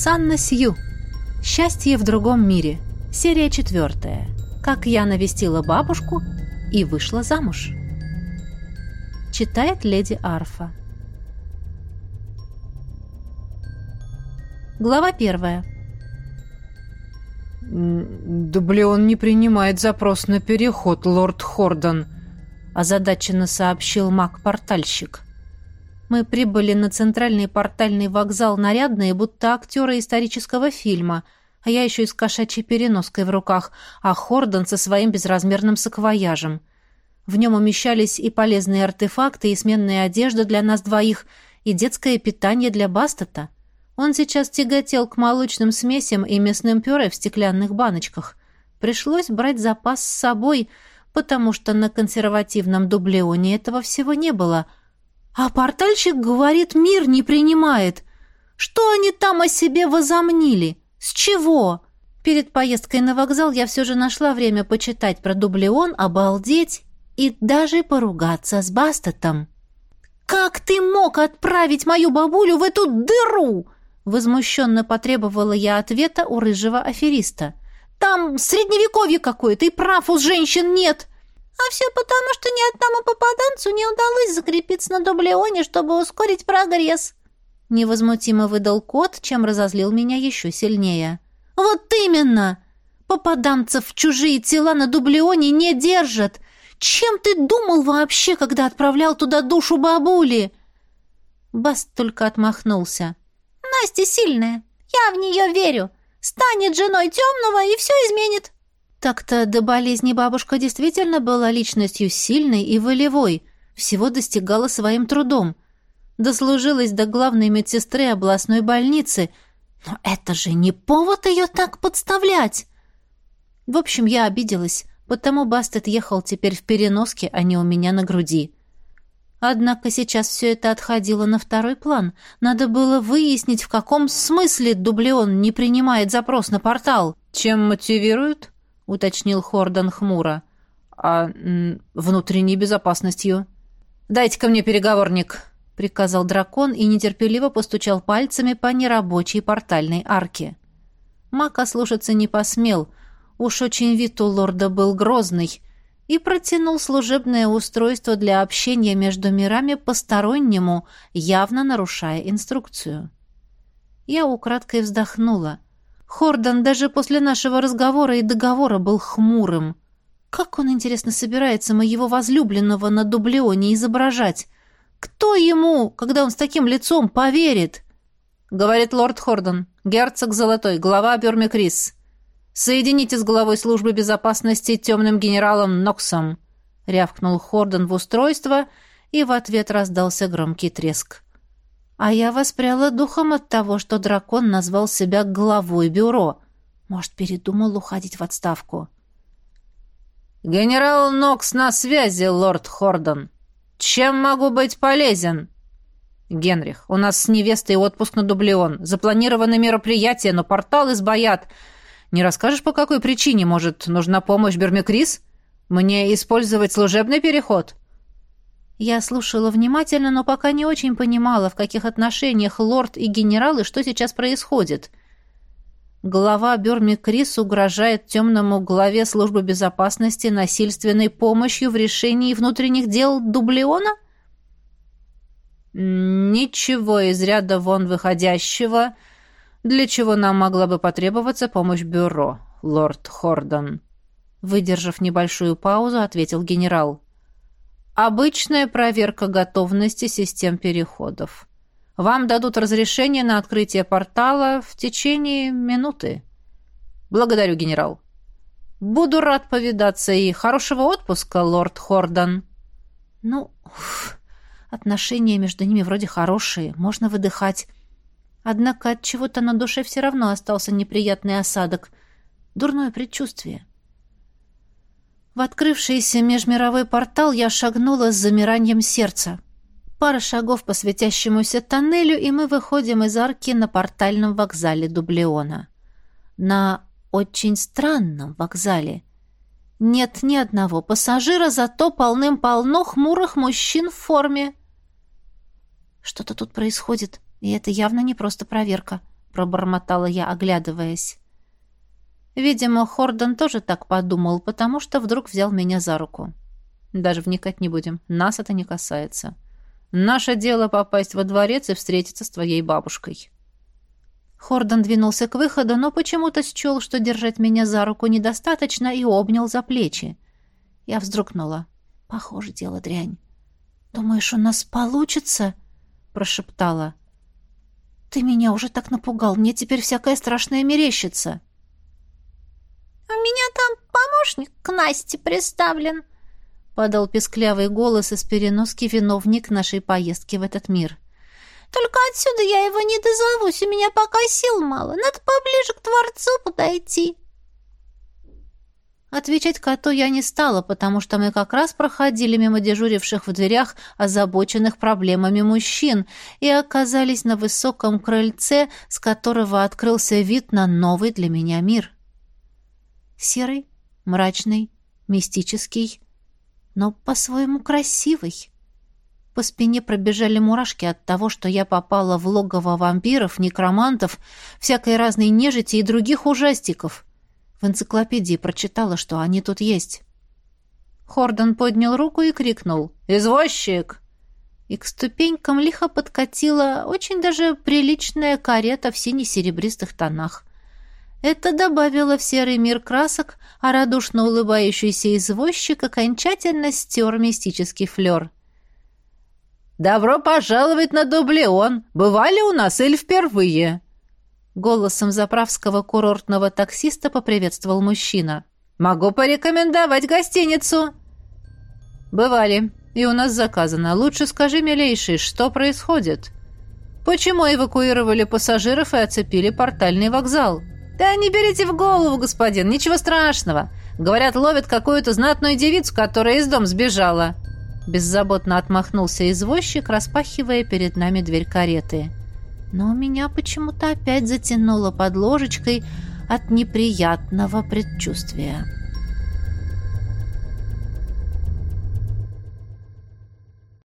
Санна Сью. Счастье в другом мире. Серия четвертая. Как я навестила бабушку и вышла замуж. Читает леди Арфа. Глава первая. «Дублеон не принимает запрос на переход, лорд Хордон», озадаченно сообщил маг-портальщик. Мы прибыли на центральный портальный вокзал нарядные, будто актеры исторического фильма, а я еще и с кошачьей переноской в руках, а Хордон со своим безразмерным саквояжем. В нем умещались и полезные артефакты, и сменная одежда для нас двоих, и детское питание для Бастета. Он сейчас тяготел к молочным смесям и мясным пюре в стеклянных баночках. Пришлось брать запас с собой, потому что на консервативном дублеоне этого всего не было — а портальщик говорит, мир не принимает. Что они там о себе возомнили? С чего? Перед поездкой на вокзал я все же нашла время почитать про дублеон, обалдеть и даже поругаться с Бастетом. «Как ты мог отправить мою бабулю в эту дыру?» Возмущенно потребовала я ответа у рыжего афериста. «Там средневековье какое-то, и прав у женщин нет!» А все потому, что ни одному попаданцу не удалось закрепиться на дублеоне, чтобы ускорить прогресс. Невозмутимо выдал кот, чем разозлил меня еще сильнее. Вот именно! Попаданцев чужие тела на дублеоне не держат. Чем ты думал вообще, когда отправлял туда душу бабули? Баст только отмахнулся. Настя сильная. Я в нее верю. Станет женой темного и все изменит. Так-то до болезни бабушка действительно была личностью сильной и волевой, всего достигала своим трудом. Дослужилась до главной медсестры областной больницы. Но это же не повод ее так подставлять! В общем, я обиделась, потому Бастет ехал теперь в переноске, а не у меня на груди. Однако сейчас все это отходило на второй план. Надо было выяснить, в каком смысле дублион не принимает запрос на портал. Чем мотивирует? Уточнил Хордон хмуро. «А внутренней безопасностью?» «Дайте-ка мне переговорник», — приказал дракон и нетерпеливо постучал пальцами по нерабочей портальной арке. Мак ослушаться не посмел. Уж очень вид у лорда был грозный и протянул служебное устройство для общения между мирами постороннему, явно нарушая инструкцию. Я украдкой вздохнула — Хордон даже после нашего разговора и договора был хмурым. Как он, интересно, собирается моего возлюбленного на дублеоне изображать? Кто ему, когда он с таким лицом, поверит? Говорит лорд Хордон, герцог Золотой, глава Бюрме Крис. Соедините с главой службы безопасности темным генералом Ноксом. Рявкнул Хордон в устройство, и в ответ раздался громкий треск. А я воспряла духом от того, что дракон назвал себя главой бюро. Может, передумал уходить в отставку. «Генерал Нокс на связи, лорд Хордон. Чем могу быть полезен?» «Генрих, у нас с невестой отпуск на дублион. Запланированы мероприятия, но портал избоят. Не расскажешь, по какой причине? Может, нужна помощь Бермикрис? Мне использовать служебный переход?» Я слушала внимательно, но пока не очень понимала, в каких отношениях лорд и генерал и что сейчас происходит. Глава Бёрми Крис угрожает темному главе службы безопасности насильственной помощью в решении внутренних дел Дублиона? Ничего из ряда вон выходящего, для чего нам могла бы потребоваться помощь бюро, лорд Хордон. Выдержав небольшую паузу, ответил генерал. Обычная проверка готовности систем переходов. Вам дадут разрешение на открытие портала в течение минуты. Благодарю, генерал. Буду рад повидаться и хорошего отпуска, лорд Хордон. Ну, уф, отношения между ними вроде хорошие, можно выдыхать. Однако от чего-то на душе все равно остался неприятный осадок, дурное предчувствие. В открывшийся межмировой портал я шагнула с замиранием сердца. Пара шагов по светящемуся тоннелю, и мы выходим из арки на портальном вокзале Дублеона. На очень странном вокзале. Нет ни одного пассажира, зато полным-полно хмурых мужчин в форме. Что-то тут происходит, и это явно не просто проверка. — пробормотала я, оглядываясь. Видимо, Хордон тоже так подумал, потому что вдруг взял меня за руку. Даже вникать не будем, нас это не касается. Наше дело попасть во дворец и встретиться с твоей бабушкой. Хордон двинулся к выходу, но почему-то счел, что держать меня за руку недостаточно, и обнял за плечи. Я вздрогнула. Похоже, дело дрянь. «Думаешь, у нас получится?» — прошептала. «Ты меня уже так напугал. Мне теперь всякое страшное мерещится». «У меня там помощник к Насте приставлен», — подал песклявый голос из переноски виновник нашей поездки в этот мир. «Только отсюда я его не дозовусь, у меня пока сил мало. Надо поближе к Творцу подойти». Отвечать коту я не стала, потому что мы как раз проходили мимо дежуривших в дверях озабоченных проблемами мужчин и оказались на высоком крыльце, с которого открылся вид на новый для меня мир. Серый, мрачный, мистический, но по-своему красивый. По спине пробежали мурашки от того, что я попала в логово вампиров, некромантов, всякой разной нежити и других ужастиков — в энциклопедии прочитала, что они тут есть. Хордон поднял руку и крикнул «Извозчик!» И к ступенькам лихо подкатила очень даже приличная карета в сине-серебристых тонах. Это добавило в серый мир красок, а радушно улыбающийся извозчик окончательно стер мистический флер. «Добро пожаловать на Дублеон! Бывали у нас или впервые?» Голосом заправского курортного таксиста поприветствовал мужчина. «Могу порекомендовать гостиницу!» «Бывали. И у нас заказано. Лучше скажи, милейший, что происходит?» «Почему эвакуировали пассажиров и оцепили портальный вокзал?» «Да не берите в голову, господин, ничего страшного. Говорят, ловят какую-то знатную девицу, которая из дома сбежала». Беззаботно отмахнулся извозчик, распахивая перед нами дверь кареты но меня почему-то опять затянуло под ложечкой от неприятного предчувствия.